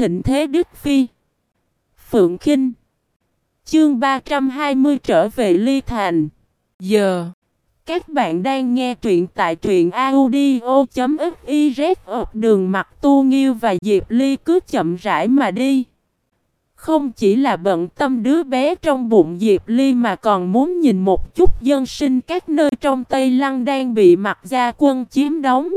thịnh thế Đức Phi. Phượng Kinh. Chương 320 trở về Ly Thành. Giờ, Các bạn đang nghe truyện tại truyện audio.fiz đường mặt tu nghiêu và Diệp Ly cứ chậm rãi mà đi. Không chỉ là bận tâm đứa bé trong bụng Diệp Ly mà còn muốn nhìn một chút dân sinh các nơi trong Tây Lăng đang bị mặt gia quân chiếm đóng.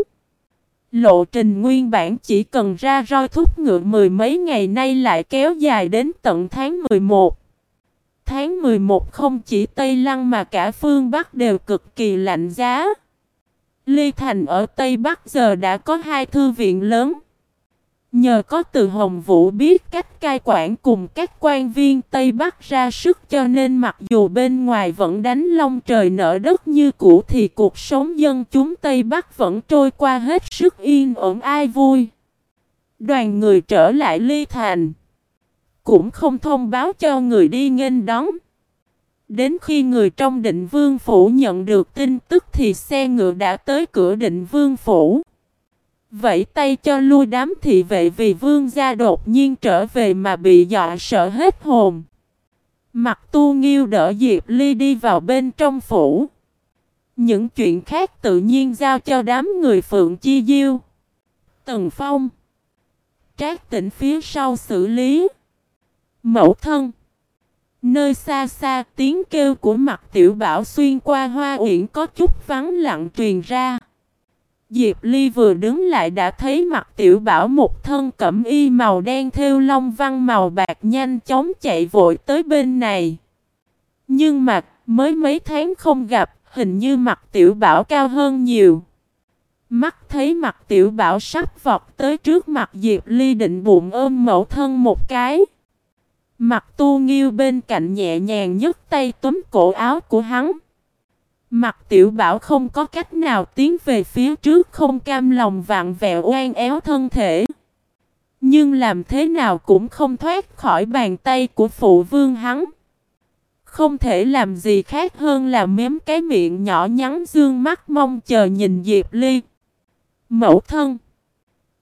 Lộ trình nguyên bản chỉ cần ra roi thúc ngựa mười mấy ngày nay lại kéo dài đến tận tháng 11. Tháng 11 không chỉ Tây Lăng mà cả phương Bắc đều cực kỳ lạnh giá. Ly Thành ở Tây Bắc giờ đã có hai thư viện lớn. Nhờ có từ Hồng Vũ biết cách cai quản cùng các quan viên Tây Bắc ra sức cho nên mặc dù bên ngoài vẫn đánh long trời nở đất như cũ thì cuộc sống dân chúng Tây Bắc vẫn trôi qua hết sức yên ổn ai vui. Đoàn người trở lại ly thành. Cũng không thông báo cho người đi nghênh đón. Đến khi người trong định vương phủ nhận được tin tức thì xe ngựa đã tới cửa định vương phủ. Vẫy tay cho lui đám thị vệ vì vương gia đột nhiên trở về mà bị dọa sợ hết hồn. Mặt tu nghiêu đỡ Diệp Ly đi vào bên trong phủ. Những chuyện khác tự nhiên giao cho đám người Phượng Chi Diêu. Tần Phong. Trác tỉnh phía sau xử lý. Mẫu thân. Nơi xa xa, tiếng kêu của mặt tiểu bảo xuyên qua hoa uyển có chút vắng lặng truyền ra. Diệp Ly vừa đứng lại đã thấy mặt tiểu bảo một thân cẩm y màu đen theo long văn màu bạc nhanh chóng chạy vội tới bên này. Nhưng mặt mới mấy tháng không gặp, hình như mặt tiểu bảo cao hơn nhiều. Mắt thấy mặt tiểu bảo sắp vọt tới trước mặt Diệp Ly định bụng ôm mẫu thân một cái. Mặt tu nghiêu bên cạnh nhẹ nhàng nhấc tay túm cổ áo của hắn. Mặt tiểu bảo không có cách nào tiến về phía trước không cam lòng vặn vẹo oan éo thân thể. Nhưng làm thế nào cũng không thoát khỏi bàn tay của phụ vương hắn. Không thể làm gì khác hơn là mém cái miệng nhỏ nhắn dương mắt mong chờ nhìn Diệp Ly. Mẫu thân.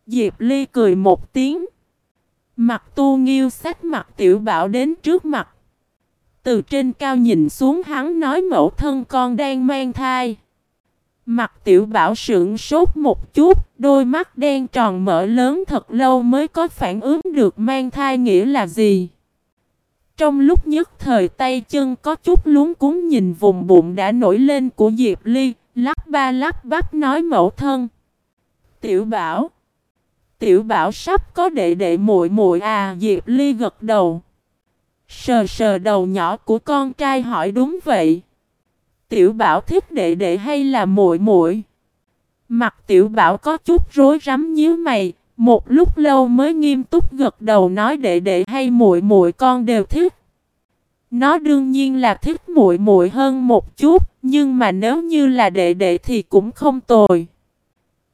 Diệp Ly cười một tiếng. Mặt tu nghiêu sách mặt tiểu bảo đến trước mặt. Từ trên cao nhìn xuống hắn nói mẫu thân con đang mang thai. Mặt tiểu bảo sượng sốt một chút, đôi mắt đen tròn mở lớn thật lâu mới có phản ứng được mang thai nghĩa là gì. Trong lúc nhất thời tay chân có chút luống cuốn nhìn vùng bụng đã nổi lên của Diệp Ly, lắc ba lắc bắp nói mẫu thân. Tiểu bảo Tiểu bảo sắp có đệ đệ muội muội à Diệp Ly gật đầu. Sờ sờ đầu nhỏ của con trai hỏi đúng vậy. Tiểu bảo thích đệ đệ hay là muội muội? Mặt tiểu bảo có chút rối rắm nhíu mày, một lúc lâu mới nghiêm túc gật đầu nói đệ đệ hay muội muội con đều thích. Nó đương nhiên là thích muội muội hơn một chút, nhưng mà nếu như là đệ đệ thì cũng không tồi.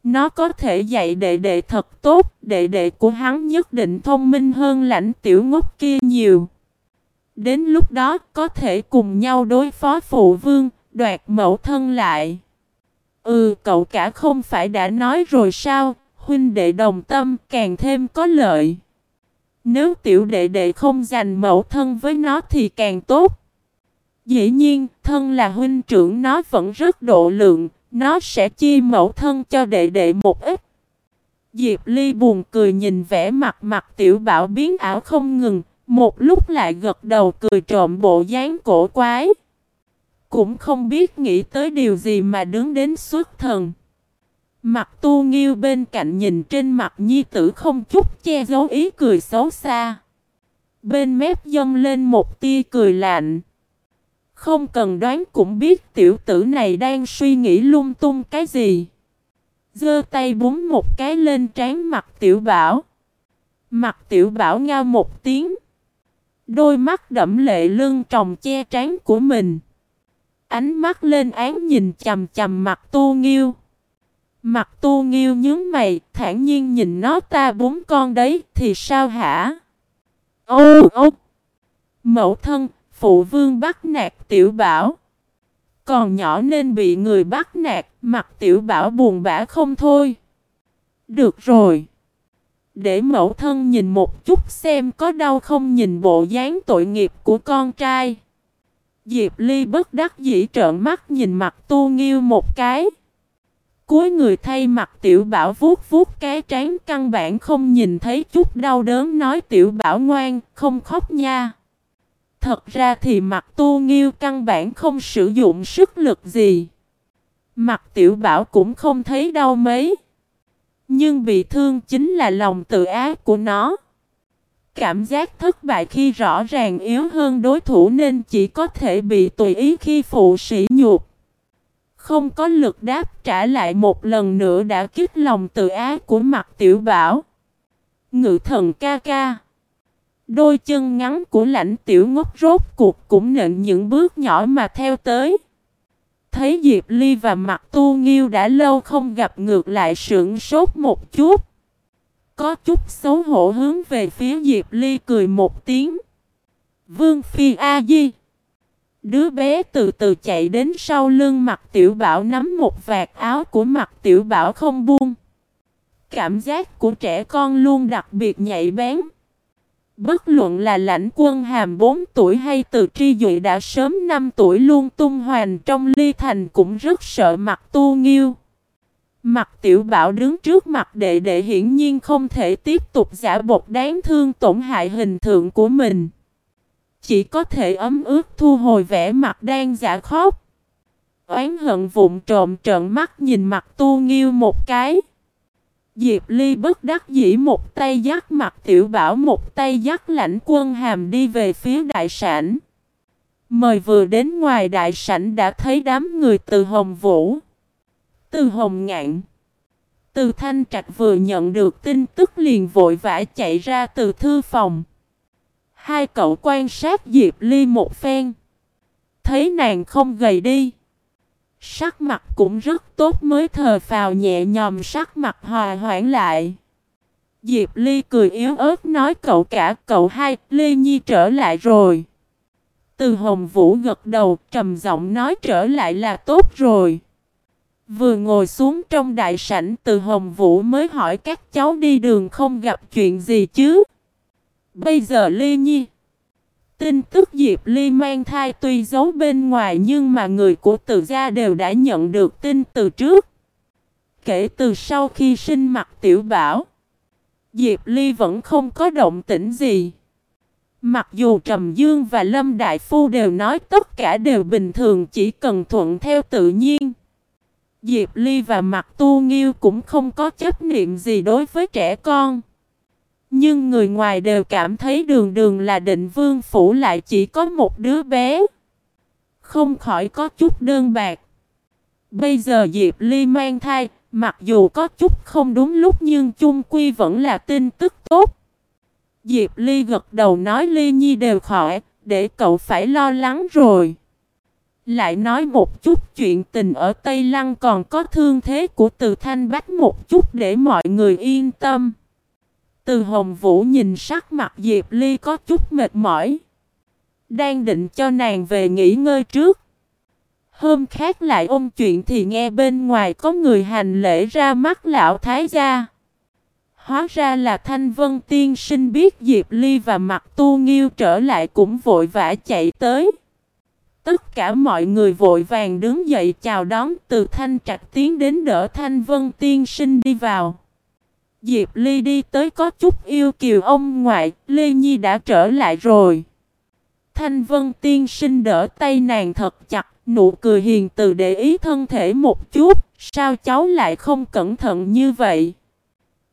Nó có thể dạy đệ đệ thật tốt, đệ đệ của hắn nhất định thông minh hơn lãnh tiểu ngốc kia nhiều. Đến lúc đó có thể cùng nhau đối phó phụ vương, đoạt mẫu thân lại. Ừ, cậu cả không phải đã nói rồi sao, huynh đệ đồng tâm càng thêm có lợi. Nếu tiểu đệ đệ không giành mẫu thân với nó thì càng tốt. Dĩ nhiên, thân là huynh trưởng nó vẫn rất độ lượng, nó sẽ chia mẫu thân cho đệ đệ một ít. Diệp Ly buồn cười nhìn vẻ mặt mặt tiểu bảo biến ảo không ngừng, một lúc lại gật đầu cười trộm bộ dáng cổ quái. Cũng không biết nghĩ tới điều gì mà đứng đến xuất thần. Mặt tu nghiêu bên cạnh nhìn trên mặt nhi tử không chút che giấu ý cười xấu xa. Bên mép dâng lên một tia cười lạnh. Không cần đoán cũng biết tiểu tử này đang suy nghĩ lung tung cái gì. Giơ tay búng một cái lên trán mặt tiểu bảo. Mặt tiểu bảo ngao một tiếng. Đôi mắt đẫm lệ lưng tròng che trán của mình. Ánh mắt lên án nhìn chầm chầm mặt tu nghiêu. Mặt tu nghiêu nhướng mày, thản nhiên nhìn nó ta bốn con đấy, thì sao hả? Ô ô! Mẫu thân, phụ vương bắt nạt tiểu bảo. Còn nhỏ nên bị người bắt nạt, mặt tiểu bảo buồn bã không thôi. Được rồi. Để mẫu thân nhìn một chút xem có đau không nhìn bộ dáng tội nghiệp của con trai. Diệp Ly bất đắc dĩ trợn mắt nhìn mặt tu nghiêu một cái. Cuối người thay mặt tiểu bảo vuốt vuốt cái trán căn bản không nhìn thấy chút đau đớn nói tiểu bảo ngoan, không khóc nha. Thật ra thì mặt tu nghiêu căn bản không sử dụng sức lực gì. Mặt tiểu bảo cũng không thấy đau mấy. Nhưng bị thương chính là lòng tự ái của nó. Cảm giác thất bại khi rõ ràng yếu hơn đối thủ nên chỉ có thể bị tùy ý khi phụ sĩ nhục. Không có lực đáp trả lại một lần nữa đã kích lòng tự ái của mặt tiểu bảo. Ngự thần ca ca. Đôi chân ngắn của lãnh tiểu ngốc rốt cuộc cũng nện những bước nhỏ mà theo tới. Thấy Diệp Ly và mặt tu nghiêu đã lâu không gặp ngược lại sưởng sốt một chút. Có chút xấu hổ hướng về phía Diệp Ly cười một tiếng. Vương Phi A-di Đứa bé từ từ chạy đến sau lưng mặt tiểu bảo nắm một vạt áo của mặt tiểu bảo không buông. Cảm giác của trẻ con luôn đặc biệt nhạy bén. Bất luận là lãnh quân hàm 4 tuổi hay từ tri dụy đã sớm 5 tuổi luôn tung hoành trong ly thành cũng rất sợ mặt tu nghiêu. Mặt tiểu bảo đứng trước mặt đệ đệ hiển nhiên không thể tiếp tục giả bột đáng thương tổn hại hình tượng của mình. Chỉ có thể ấm ướt thu hồi vẻ mặt đang giả khóc. Oán hận vụn trộm trợn mắt nhìn mặt tu nghiêu một cái. Diệp Ly bất đắc dĩ một tay dắt mặt tiểu bảo một tay dắt lãnh quân hàm đi về phía đại sảnh. Mời vừa đến ngoài đại sảnh đã thấy đám người từ Hồng Vũ. Từ Hồng Ngạn. Từ Thanh Trạch vừa nhận được tin tức liền vội vã chạy ra từ thư phòng. Hai cậu quan sát Diệp Ly một phen. Thấy nàng không gầy đi. Sắc mặt cũng rất tốt mới thờ phào nhẹ nhòm sắc mặt hòa hoãn lại. Diệp Ly cười yếu ớt nói cậu cả cậu hai, Ly Nhi trở lại rồi. Từ Hồng Vũ gật đầu trầm giọng nói trở lại là tốt rồi. Vừa ngồi xuống trong đại sảnh từ Hồng Vũ mới hỏi các cháu đi đường không gặp chuyện gì chứ. Bây giờ Ly Nhi. Tin tức Diệp Ly mang thai tuy giấu bên ngoài nhưng mà người của từ gia đều đã nhận được tin từ trước. Kể từ sau khi sinh mặt tiểu bảo, Diệp Ly vẫn không có động tĩnh gì. Mặc dù Trầm Dương và Lâm Đại Phu đều nói tất cả đều bình thường chỉ cần thuận theo tự nhiên. Diệp Ly và Mặt Tu Nghiêu cũng không có chấp niệm gì đối với trẻ con. Nhưng người ngoài đều cảm thấy đường đường là định vương phủ lại chỉ có một đứa bé. Không khỏi có chút đơn bạc. Bây giờ Diệp Ly mang thai, mặc dù có chút không đúng lúc nhưng chung quy vẫn là tin tức tốt. Diệp Ly gật đầu nói Ly Nhi đều khỏi, để cậu phải lo lắng rồi. Lại nói một chút chuyện tình ở Tây Lăng còn có thương thế của từ Thanh Bách một chút để mọi người yên tâm. Từ Hồng Vũ nhìn sắc mặt Diệp Ly có chút mệt mỏi. Đang định cho nàng về nghỉ ngơi trước. Hôm khác lại ôm chuyện thì nghe bên ngoài có người hành lễ ra mắt lão thái gia. Hóa ra là Thanh Vân Tiên sinh biết Diệp Ly và mặt tu nghiêu trở lại cũng vội vã chạy tới. Tất cả mọi người vội vàng đứng dậy chào đón từ Thanh Trạch tiến đến đỡ Thanh Vân Tiên sinh đi vào. Diệp Ly đi tới có chút yêu kiều ông ngoại, Lê Nhi đã trở lại rồi. Thanh Vân tiên sinh đỡ tay nàng thật chặt, nụ cười hiền từ để ý thân thể một chút, sao cháu lại không cẩn thận như vậy?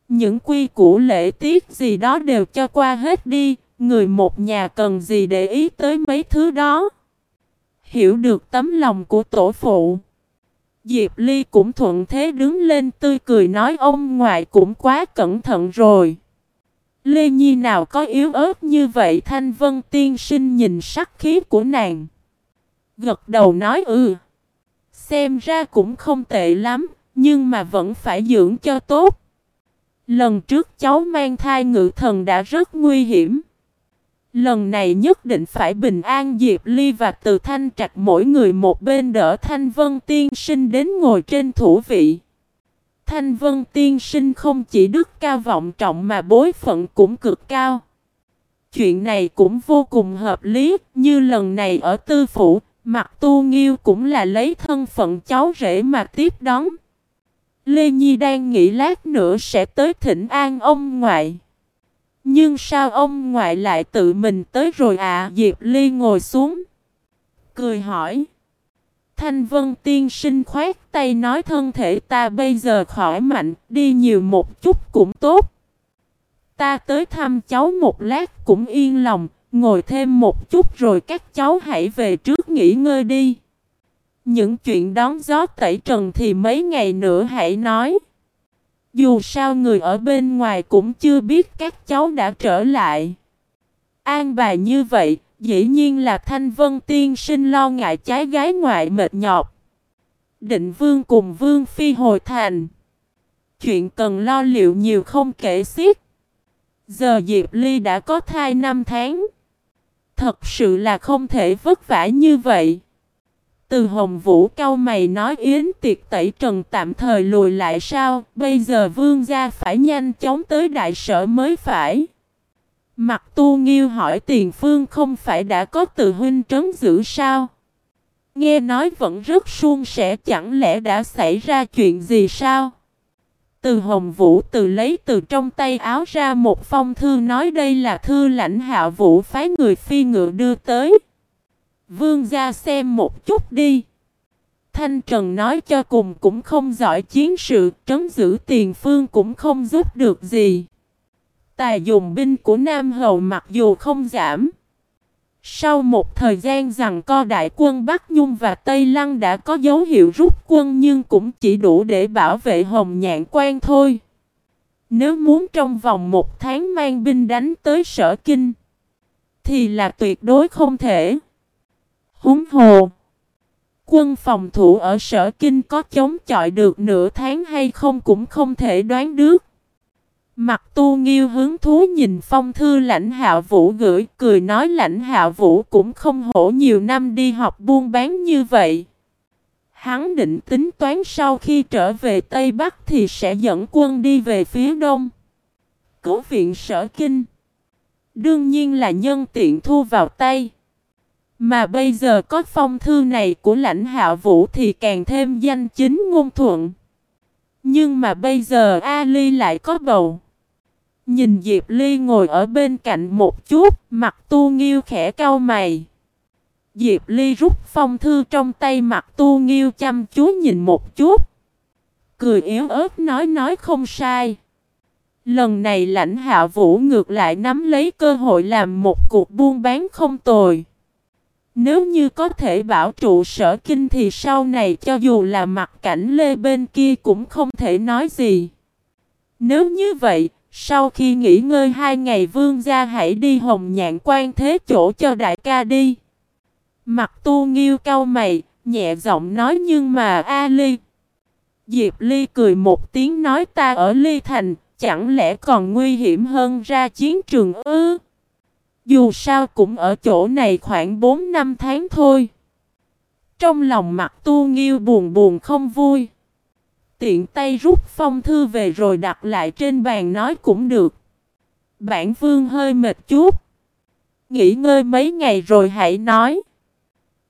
Những quy củ lễ tiết gì đó đều cho qua hết đi, người một nhà cần gì để ý tới mấy thứ đó. Hiểu được tấm lòng của tổ phụ. Diệp Ly cũng thuận thế đứng lên tươi cười nói ông ngoại cũng quá cẩn thận rồi. Lê Nhi nào có yếu ớt như vậy Thanh Vân tiên sinh nhìn sắc khí của nàng. Gật đầu nói ừ. Xem ra cũng không tệ lắm, nhưng mà vẫn phải dưỡng cho tốt. Lần trước cháu mang thai ngự thần đã rất nguy hiểm. Lần này nhất định phải bình an Diệp Ly và Từ Thanh Trạch mỗi người một bên đỡ Thanh Vân Tiên sinh đến ngồi trên thủ vị. Thanh Vân Tiên Sinh không chỉ đức cao vọng trọng mà bối phận cũng cực cao. Chuyện này cũng vô cùng hợp lý, như lần này ở tư phủ, mặt tu nghiêu cũng là lấy thân phận cháu rể mà tiếp đón. Lê Nhi đang nghĩ lát nữa sẽ tới thỉnh an ông ngoại. Nhưng sao ông ngoại lại tự mình tới rồi à? Diệp Ly ngồi xuống. Cười hỏi. Thanh Vân tiên sinh khoát tay nói thân thể ta bây giờ khỏi mạnh, đi nhiều một chút cũng tốt. Ta tới thăm cháu một lát cũng yên lòng, ngồi thêm một chút rồi các cháu hãy về trước nghỉ ngơi đi. Những chuyện đón gió tẩy trần thì mấy ngày nữa hãy nói. Dù sao người ở bên ngoài cũng chưa biết các cháu đã trở lại. An bài như vậy, dĩ nhiên là Thanh Vân Tiên sinh lo ngại trái gái ngoại mệt nhọc. Định Vương cùng Vương Phi hồi thành. Chuyện cần lo liệu nhiều không kể xiết. Giờ Diệp Ly đã có thai 5 tháng. Thật sự là không thể vất vả như vậy. Từ Hồng Vũ cau mày nói yến tiệc tẩy trần tạm thời lùi lại sao, bây giờ vương gia phải nhanh chóng tới đại sở mới phải. Mặt tu nghiêu hỏi tiền phương không phải đã có từ huynh trấn giữ sao? Nghe nói vẫn rất suôn sẻ chẳng lẽ đã xảy ra chuyện gì sao? Từ Hồng Vũ từ lấy từ trong tay áo ra một phong thư nói đây là thư lãnh hạ vũ phái người phi ngựa đưa tới. Vương gia xem một chút đi. Thanh Trần nói cho cùng cũng không giỏi chiến sự, trấn giữ tiền phương cũng không giúp được gì. Tài dùng binh của Nam Hầu mặc dù không giảm. Sau một thời gian rằng co đại quân Bắc Nhung và Tây Lăng đã có dấu hiệu rút quân nhưng cũng chỉ đủ để bảo vệ Hồng Nhạn Quan thôi. Nếu muốn trong vòng một tháng mang binh đánh tới sở kinh, thì là tuyệt đối không thể. Húng hồ. Quân phòng thủ ở sở kinh có chống chọi được nửa tháng hay không cũng không thể đoán được. Mặt tu nghiêu hướng thú nhìn phong thư lãnh hạ vũ gửi, cười nói lãnh hạ vũ cũng không hổ nhiều năm đi học buôn bán như vậy. Hắn định tính toán sau khi trở về Tây Bắc thì sẽ dẫn quân đi về phía Đông. Cố viện sở kinh. Đương nhiên là nhân tiện thu vào tay. Mà bây giờ có phong thư này của lãnh hạ vũ thì càng thêm danh chính ngôn thuận. Nhưng mà bây giờ Ali lại có bầu. Nhìn Diệp Ly ngồi ở bên cạnh một chút, mặt tu nghiêu khẽ cau mày. Diệp Ly rút phong thư trong tay mặt tu nghiêu chăm chú nhìn một chút. Cười yếu ớt nói nói không sai. Lần này lãnh hạ vũ ngược lại nắm lấy cơ hội làm một cuộc buôn bán không tồi. Nếu như có thể bảo trụ sở kinh thì sau này cho dù là mặt cảnh lê bên kia cũng không thể nói gì. Nếu như vậy, sau khi nghỉ ngơi hai ngày vương gia hãy đi hồng nhạn quan thế chỗ cho đại ca đi. Mặt tu nghiêu cau mày, nhẹ giọng nói nhưng mà A Ly. Diệp Ly cười một tiếng nói ta ở Ly Thành, chẳng lẽ còn nguy hiểm hơn ra chiến trường ư? Dù sao cũng ở chỗ này khoảng 4 năm tháng thôi. Trong lòng mặt tu nghiêu buồn buồn không vui. Tiện tay rút phong thư về rồi đặt lại trên bàn nói cũng được. Bản vương hơi mệt chút. Nghỉ ngơi mấy ngày rồi hãy nói.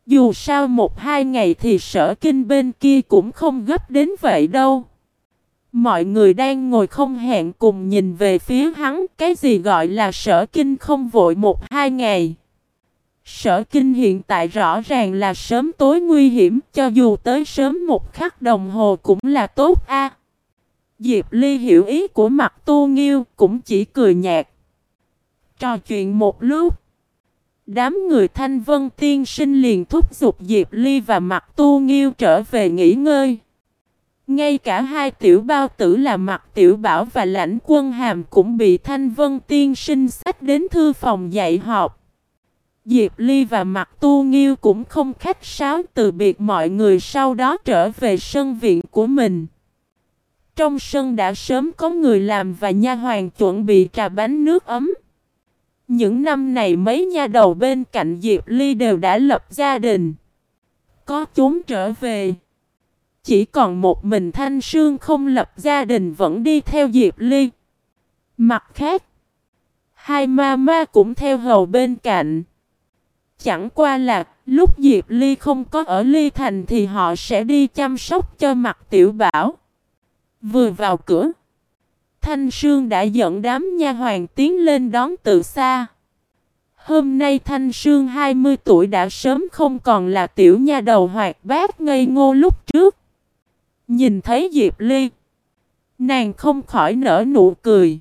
Dù sao một hai ngày thì sở kinh bên kia cũng không gấp đến vậy đâu. Mọi người đang ngồi không hẹn cùng nhìn về phía hắn, cái gì gọi là sở kinh không vội một hai ngày. Sở kinh hiện tại rõ ràng là sớm tối nguy hiểm, cho dù tới sớm một khắc đồng hồ cũng là tốt a. Diệp Ly hiểu ý của mặt tu nghiêu, cũng chỉ cười nhạt. Trò chuyện một lúc. Đám người thanh vân tiên sinh liền thúc giục Diệp Ly và mặt tu nghiêu trở về nghỉ ngơi. Ngay cả hai tiểu bao tử là mặt tiểu bảo và lãnh quân hàm cũng bị thanh vân tiên sinh sách đến thư phòng dạy học. Diệp Ly và mặt tu nghiêu cũng không khách sáo từ biệt mọi người sau đó trở về sân viện của mình. Trong sân đã sớm có người làm và nha hoàng chuẩn bị trà bánh nước ấm. Những năm này mấy nha đầu bên cạnh Diệp Ly đều đã lập gia đình. Có chúng trở về chỉ còn một mình Thanh Sương không lập gia đình vẫn đi theo Diệp Ly. Mặt khác, hai ma ma cũng theo hầu bên cạnh. Chẳng qua là lúc Diệp Ly không có ở Ly Thành thì họ sẽ đi chăm sóc cho mặt tiểu bảo. Vừa vào cửa, Thanh Sương đã dẫn đám nha hoàng tiến lên đón từ xa. Hôm nay Thanh Sương 20 tuổi đã sớm không còn là tiểu nha đầu hoạt bát ngây ngô lúc trước. Nhìn thấy Diệp Ly, nàng không khỏi nở nụ cười.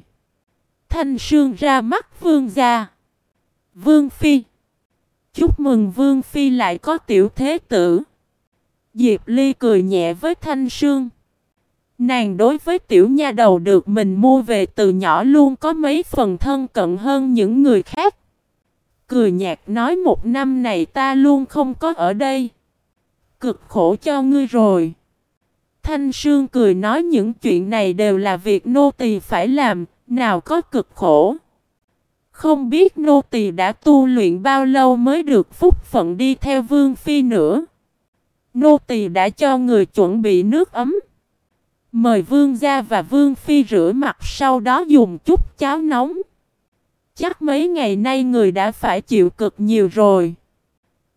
Thanh Sương ra mắt Vương gia. Vương Phi. Chúc mừng Vương Phi lại có tiểu thế tử. Diệp Ly cười nhẹ với Thanh Sương. Nàng đối với tiểu nha đầu được mình mua về từ nhỏ luôn có mấy phần thân cận hơn những người khác. Cười nhạt nói một năm này ta luôn không có ở đây. Cực khổ cho ngươi rồi. Thanh Sương cười nói những chuyện này đều là việc nô tỳ phải làm, nào có cực khổ. Không biết nô tỳ đã tu luyện bao lâu mới được phúc phận đi theo vương phi nữa. Nô tỳ đã cho người chuẩn bị nước ấm. Mời vương gia và vương phi rửa mặt sau đó dùng chút cháo nóng. Chắc mấy ngày nay người đã phải chịu cực nhiều rồi.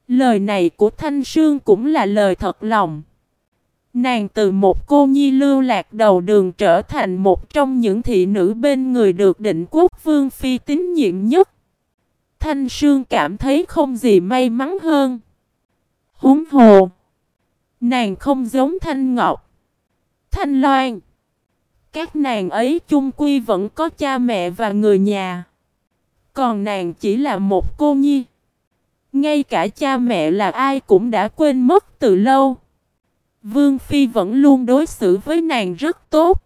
Lời này của Thanh Sương cũng là lời thật lòng. Nàng từ một cô nhi lưu lạc đầu đường trở thành một trong những thị nữ bên người được định quốc vương phi tín nhiệm nhất. Thanh Sương cảm thấy không gì may mắn hơn. Húng hồ. Nàng không giống Thanh Ngọc. Thanh Loan. Các nàng ấy chung quy vẫn có cha mẹ và người nhà. Còn nàng chỉ là một cô nhi. Ngay cả cha mẹ là ai cũng đã quên mất từ lâu. Vương Phi vẫn luôn đối xử với nàng rất tốt.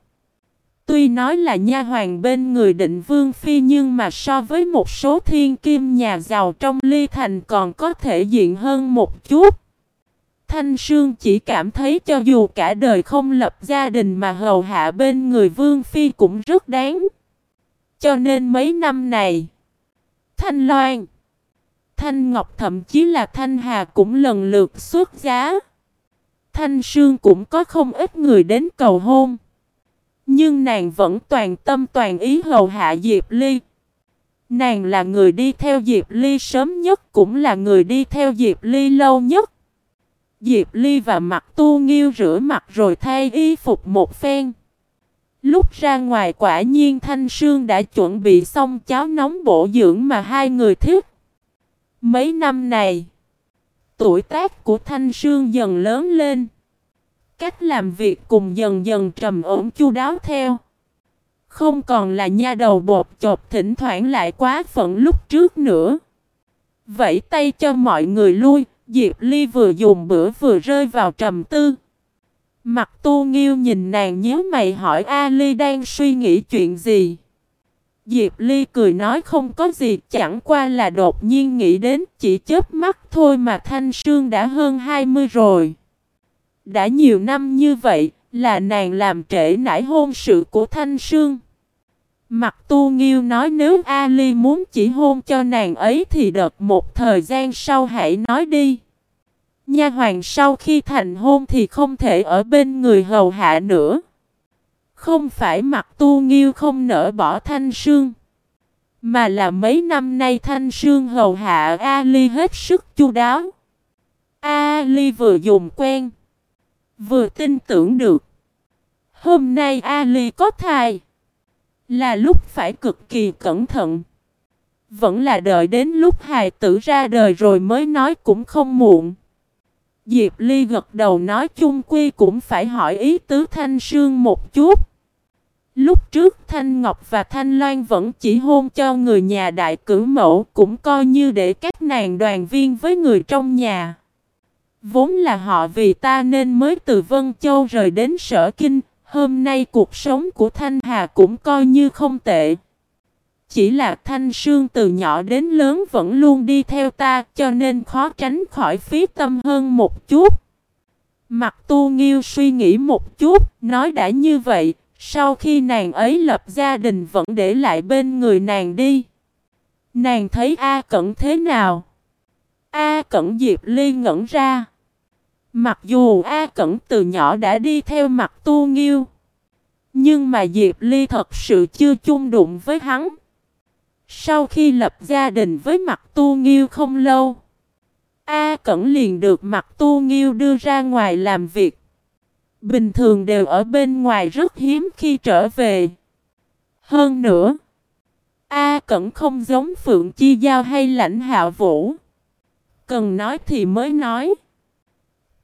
Tuy nói là nha hoàng bên người định Vương Phi nhưng mà so với một số thiên kim nhà giàu trong ly thành còn có thể diện hơn một chút. Thanh Sương chỉ cảm thấy cho dù cả đời không lập gia đình mà hầu hạ bên người Vương Phi cũng rất đáng. Cho nên mấy năm này, Thanh Loan, Thanh Ngọc thậm chí là Thanh Hà cũng lần lượt xuất giá. Thanh Sương cũng có không ít người đến cầu hôn. Nhưng nàng vẫn toàn tâm toàn ý hầu hạ Diệp Ly. Nàng là người đi theo Diệp Ly sớm nhất cũng là người đi theo Diệp Ly lâu nhất. Diệp Ly và mặt tu nghiêu rửa mặt rồi thay y phục một phen. Lúc ra ngoài quả nhiên Thanh Sương đã chuẩn bị xong cháo nóng bổ dưỡng mà hai người thích. Mấy năm này, tuổi tác của Thanh Sương dần lớn lên. Cách làm việc cùng dần dần trầm ổn chu đáo theo. Không còn là nha đầu bột chột thỉnh thoảng lại quá phận lúc trước nữa. Vẫy tay cho mọi người lui, Diệp Ly vừa dùng bữa vừa rơi vào trầm tư. Mặt tu nghiêu nhìn nàng nhớ mày hỏi A Ly đang suy nghĩ chuyện gì. Diệp Ly cười nói không có gì, chẳng qua là đột nhiên nghĩ đến, chỉ chớp mắt thôi mà Thanh Sương đã hơn 20 rồi. Đã nhiều năm như vậy, là nàng làm trễ nải hôn sự của Thanh Sương. Mặt tu nghiêu nói nếu Ali muốn chỉ hôn cho nàng ấy thì đợt một thời gian sau hãy nói đi. Nha hoàng sau khi thành hôn thì không thể ở bên người hầu hạ nữa. Không phải mặt tu nghiêu không nỡ bỏ thanh sương. Mà là mấy năm nay thanh sương hầu hạ Ali hết sức chu đáo. Ali vừa dùng quen. Vừa tin tưởng được. Hôm nay Ali có thai. Là lúc phải cực kỳ cẩn thận. Vẫn là đợi đến lúc hài tử ra đời rồi mới nói cũng không muộn. Diệp Ly gật đầu nói chung quy cũng phải hỏi ý tứ Thanh Sương một chút. Lúc trước Thanh Ngọc và Thanh Loan vẫn chỉ hôn cho người nhà đại cử mẫu cũng coi như để các nàng đoàn viên với người trong nhà. Vốn là họ vì ta nên mới từ Vân Châu rời đến Sở Kinh, hôm nay cuộc sống của Thanh Hà cũng coi như không tệ. Chỉ là Thanh Sương từ nhỏ đến lớn vẫn luôn đi theo ta cho nên khó tránh khỏi phí tâm hơn một chút. Mặt tu nghiêu suy nghĩ một chút, nói đã như vậy, sau khi nàng ấy lập gia đình vẫn để lại bên người nàng đi. Nàng thấy A Cẩn thế nào? A Cẩn Diệp Ly ngẩn ra. Mặc dù A Cẩn từ nhỏ đã đi theo mặt tu nghiêu. Nhưng mà Diệp Ly thật sự chưa chung đụng với hắn. Sau khi lập gia đình với mặt tu nghiêu không lâu. A Cẩn liền được mặt tu nghiêu đưa ra ngoài làm việc. Bình thường đều ở bên ngoài rất hiếm khi trở về. Hơn nữa. A Cẩn không giống Phượng Chi Giao hay lãnh hạ vũ. Cần nói thì mới nói.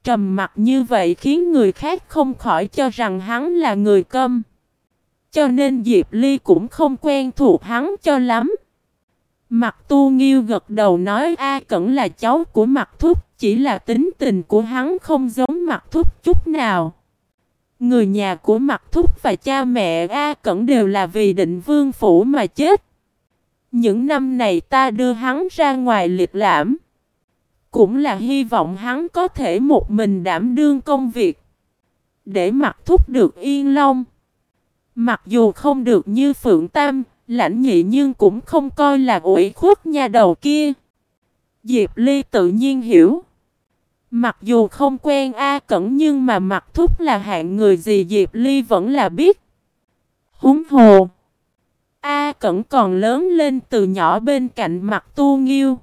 Trầm mặt như vậy khiến người khác không khỏi cho rằng hắn là người câm. Cho nên Diệp Ly cũng không quen thuộc hắn cho lắm. Mặt tu nghiêu gật đầu nói A Cẩn là cháu của mặt thúc, chỉ là tính tình của hắn không giống mặt thúc chút nào. Người nhà của mặt thúc và cha mẹ A Cẩn đều là vì định vương phủ mà chết. Những năm này ta đưa hắn ra ngoài liệt lãm. Cũng là hy vọng hắn có thể một mình đảm đương công việc. Để mặt thúc được yên long. Mặc dù không được như Phượng Tam, lãnh nhị nhưng cũng không coi là ủy khuất nhà đầu kia. Diệp Ly tự nhiên hiểu. Mặc dù không quen A Cẩn nhưng mà mặt thúc là hạng người gì Diệp Ly vẫn là biết. Húng hồ. A Cẩn còn lớn lên từ nhỏ bên cạnh mặt tu nghiêu.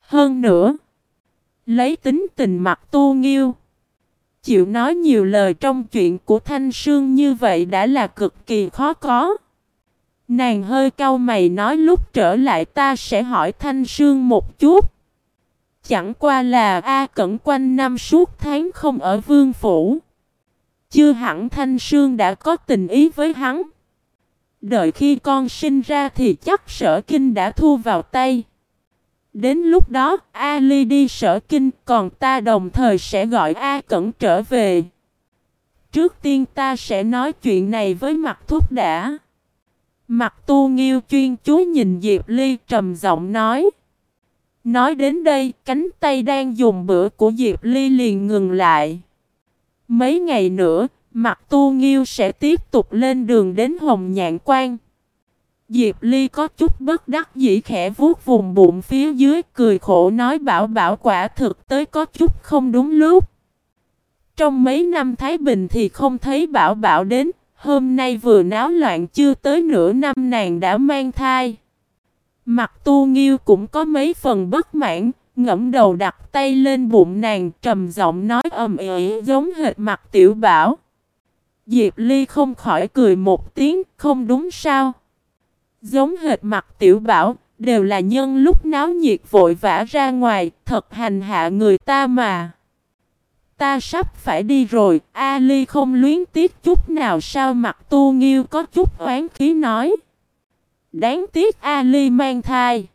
Hơn nữa. Lấy tính tình mặt tu nghiêu. Chịu nói nhiều lời trong chuyện của Thanh Sương như vậy đã là cực kỳ khó có. Nàng hơi cau mày nói lúc trở lại ta sẽ hỏi Thanh Sương một chút. Chẳng qua là A Cẩn quanh năm suốt tháng không ở vương phủ. Chưa hẳn Thanh Sương đã có tình ý với hắn. Đợi khi con sinh ra thì chắc sở kinh đã thu vào tay. Đến lúc đó, Ali đi sở kinh, còn ta đồng thời sẽ gọi A Cẩn trở về. Trước tiên ta sẽ nói chuyện này với mặt thúc đã. Mặt tu nghiêu chuyên chú nhìn Diệp Ly trầm giọng nói. Nói đến đây, cánh tay đang dùng bữa của Diệp Ly liền ngừng lại. Mấy ngày nữa, mặt tu nghiêu sẽ tiếp tục lên đường đến Hồng Nhạn Quan. Diệp Ly có chút bất đắc dĩ khẽ vuốt vùng bụng phía dưới cười khổ nói bảo bảo quả thực tới có chút không đúng lúc. Trong mấy năm Thái Bình thì không thấy bảo bảo đến, hôm nay vừa náo loạn chưa tới nửa năm nàng đã mang thai. Mặt tu nghiêu cũng có mấy phần bất mãn, ngẫm đầu đặt tay lên bụng nàng trầm giọng nói ầm ĩ giống hệt mặt tiểu bảo. Diệp Ly không khỏi cười một tiếng, không đúng sao? Giống hệt mặt tiểu bảo, đều là nhân lúc náo nhiệt vội vã ra ngoài, thật hành hạ người ta mà. Ta sắp phải đi rồi, a ly không luyến tiếc chút nào sao mặt tu nghiêu có chút oán khí nói. Đáng tiếc Ali mang thai.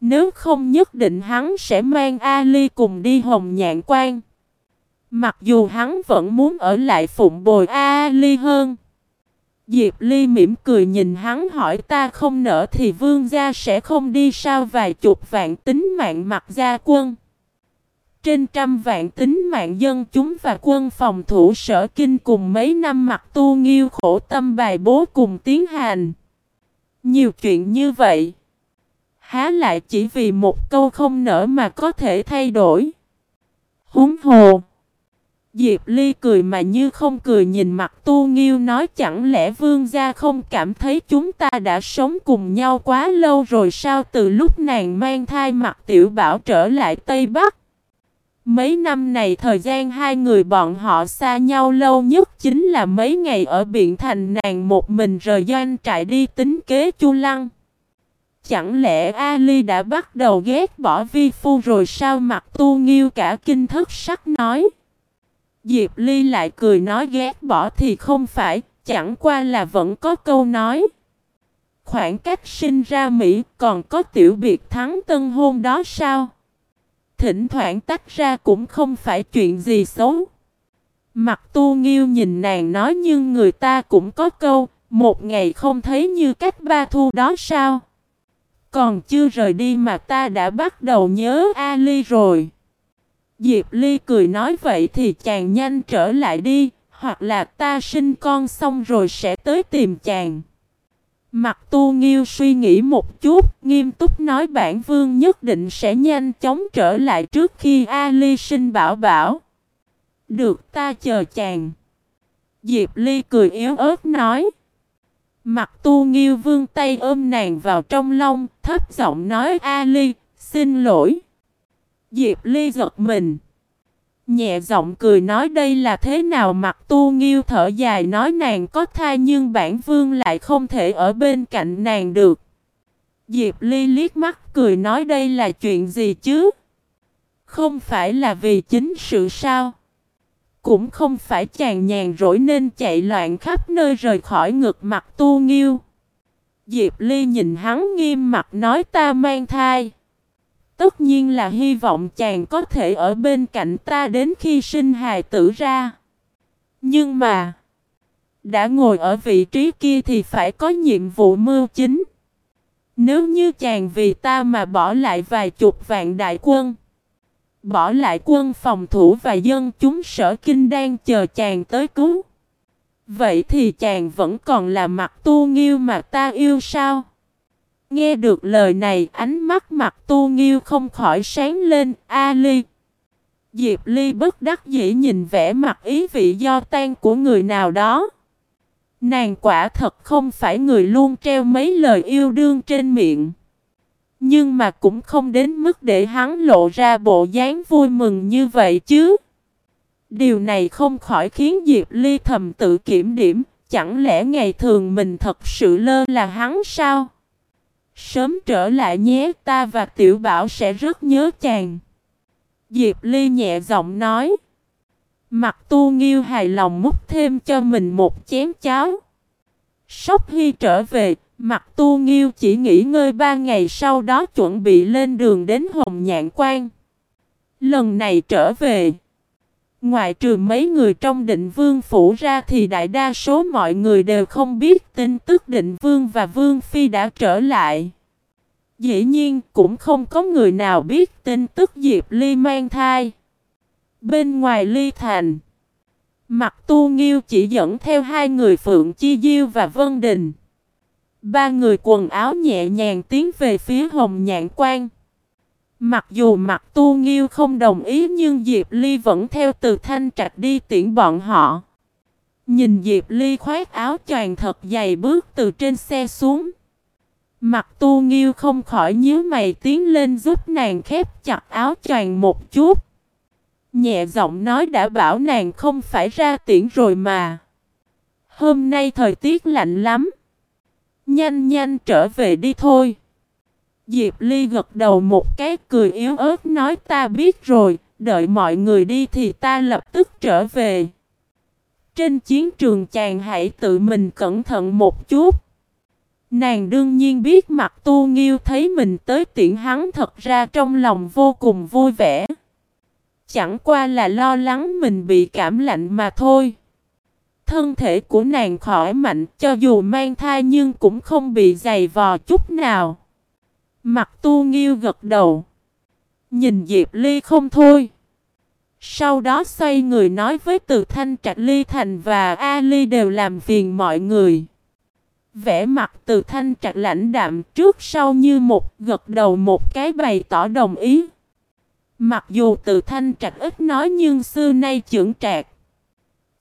Nếu không nhất định hắn sẽ mang Ali cùng đi hồng nhạn quan. Mặc dù hắn vẫn muốn ở lại phụng bồi Ali hơn. Diệp Ly mỉm cười nhìn hắn hỏi ta không nở thì vương gia sẽ không đi sao vài chục vạn tính mạng mặt gia quân. Trên trăm vạn tính mạng dân chúng và quân phòng thủ sở kinh cùng mấy năm mặt tu nghiêu khổ tâm bài bố cùng tiến hành. Nhiều chuyện như vậy. Há lại chỉ vì một câu không nở mà có thể thay đổi. Húng hồ. Diệp Ly cười mà như không cười nhìn mặt tu nghiêu nói chẳng lẽ vương gia không cảm thấy chúng ta đã sống cùng nhau quá lâu rồi sao từ lúc nàng mang thai mặt tiểu bảo trở lại Tây Bắc. Mấy năm này thời gian hai người bọn họ xa nhau lâu nhất chính là mấy ngày ở Biện Thành nàng một mình rời doanh trại đi tính kế chu lăng. Chẳng lẽ Ali đã bắt đầu ghét bỏ vi phu rồi sao mặt tu nghiêu cả kinh thức sắc nói. Diệp Ly lại cười nói ghét bỏ thì không phải, chẳng qua là vẫn có câu nói. Khoảng cách sinh ra Mỹ còn có tiểu biệt thắng tân hôn đó sao? Thỉnh thoảng tách ra cũng không phải chuyện gì xấu. Mặt tu nghiêu nhìn nàng nói nhưng người ta cũng có câu, một ngày không thấy như cách ba thu đó sao? Còn chưa rời đi mà ta đã bắt đầu nhớ Ali rồi. Diệp Ly cười nói vậy thì chàng nhanh trở lại đi, hoặc là ta sinh con xong rồi sẽ tới tìm chàng. Mặt tu nghiêu suy nghĩ một chút, nghiêm túc nói bản vương nhất định sẽ nhanh chóng trở lại trước khi Ali sinh bảo bảo. Được ta chờ chàng. Diệp Ly cười yếu ớt nói. Mặt tu nghiêu vương tay ôm nàng vào trong lông, thấp giọng nói Ali, xin lỗi. Diệp Ly giật mình. Nhẹ giọng cười nói đây là thế nào mặt tu nghiêu thở dài nói nàng có thai nhưng bản vương lại không thể ở bên cạnh nàng được. Diệp Ly liếc mắt cười nói đây là chuyện gì chứ? Không phải là vì chính sự sao? Cũng không phải chàng nhàn rỗi nên chạy loạn khắp nơi rời khỏi ngực mặt tu nghiêu. Diệp Ly nhìn hắn nghiêm mặt nói ta mang thai. Tất nhiên là hy vọng chàng có thể ở bên cạnh ta đến khi sinh hài tử ra. Nhưng mà, đã ngồi ở vị trí kia thì phải có nhiệm vụ mưu chính. Nếu như chàng vì ta mà bỏ lại vài chục vạn đại quân, bỏ lại quân phòng thủ và dân chúng sở kinh đang chờ chàng tới cứu. Vậy thì chàng vẫn còn là mặt tu nghiêu mà ta yêu sao? Nghe được lời này ánh mắt mặt tu nghiêu không khỏi sáng lên A Ly. Diệp Ly bất đắc dĩ nhìn vẻ mặt ý vị do tan của người nào đó. Nàng quả thật không phải người luôn treo mấy lời yêu đương trên miệng. Nhưng mà cũng không đến mức để hắn lộ ra bộ dáng vui mừng như vậy chứ. Điều này không khỏi khiến Diệp Ly thầm tự kiểm điểm, chẳng lẽ ngày thường mình thật sự lơ là hắn sao? Sớm trở lại nhé ta và Tiểu Bảo sẽ rất nhớ chàng. Diệp Ly nhẹ giọng nói. Mặt tu nghiêu hài lòng múc thêm cho mình một chén cháo. Sóc Hy trở về, mặt tu nghiêu chỉ nghỉ ngơi ba ngày sau đó chuẩn bị lên đường đến Hồng Nhạn Quan. Lần này trở về, ngoại trừ mấy người trong định vương phủ ra thì đại đa số mọi người đều không biết tin tức định vương và vương phi đã trở lại. Dĩ nhiên cũng không có người nào biết tin tức Diệp Ly mang thai. Bên ngoài Ly Thành, Mặt tu nghiêu chỉ dẫn theo hai người Phượng Chi Diêu và Vân Đình. Ba người quần áo nhẹ nhàng tiến về phía Hồng Nhạn Quan. Mặc dù mặt tu nghiêu không đồng ý nhưng Diệp Ly vẫn theo từ thanh trạch đi tiễn bọn họ. Nhìn Diệp Ly khoác áo choàng thật dày bước từ trên xe xuống. Mặt tu nghiêu không khỏi nhíu mày tiến lên giúp nàng khép chặt áo choàng một chút. Nhẹ giọng nói đã bảo nàng không phải ra tiễn rồi mà. Hôm nay thời tiết lạnh lắm. Nhanh nhanh trở về đi thôi. Diệp Ly gật đầu một cái cười yếu ớt nói ta biết rồi, đợi mọi người đi thì ta lập tức trở về. Trên chiến trường chàng hãy tự mình cẩn thận một chút. Nàng đương nhiên biết mặt tu nghiêu thấy mình tới tiễn hắn thật ra trong lòng vô cùng vui vẻ. Chẳng qua là lo lắng mình bị cảm lạnh mà thôi. Thân thể của nàng khỏi mạnh cho dù mang thai nhưng cũng không bị dày vò chút nào. Mặt tu nghiêu gật đầu. Nhìn Diệp Ly không thôi. Sau đó xoay người nói với từ thanh trạch Ly Thành và A Ly đều làm phiền mọi người. Vẽ mặt từ thanh trạch lãnh đạm trước sau như một, gật đầu một cái bày tỏ đồng ý. Mặc dù từ thanh trạch ít nói nhưng xưa nay trưởng trạc.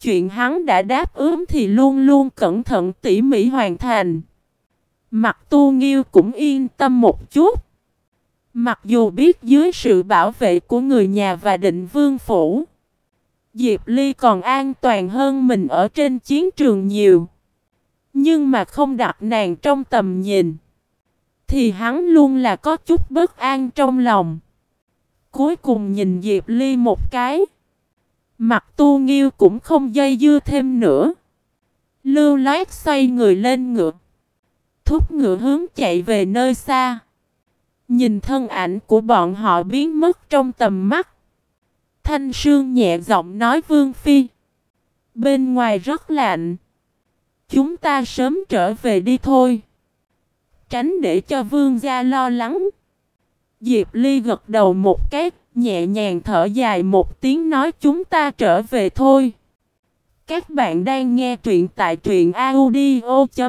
Chuyện hắn đã đáp ứng thì luôn luôn cẩn thận tỉ mỉ hoàn thành. Mặt tu nghiêu cũng yên tâm một chút. Mặc dù biết dưới sự bảo vệ của người nhà và định vương phủ. Diệp Ly còn an toàn hơn mình ở trên chiến trường nhiều. Nhưng mà không đặt nàng trong tầm nhìn. Thì hắn luôn là có chút bất an trong lòng. Cuối cùng nhìn Diệp Ly một cái. Mặt tu nghiêu cũng không dây dưa thêm nữa. Lưu lát xoay người lên ngược. Thúc ngựa hướng chạy về nơi xa. Nhìn thân ảnh của bọn họ biến mất trong tầm mắt. Thanh Sương nhẹ giọng nói Vương Phi. Bên ngoài rất lạnh. Chúng ta sớm trở về đi thôi. Tránh để cho vương gia lo lắng. Diệp Ly gật đầu một cái, nhẹ nhàng thở dài một tiếng nói chúng ta trở về thôi. Các bạn đang nghe truyện tại truyện audio.fif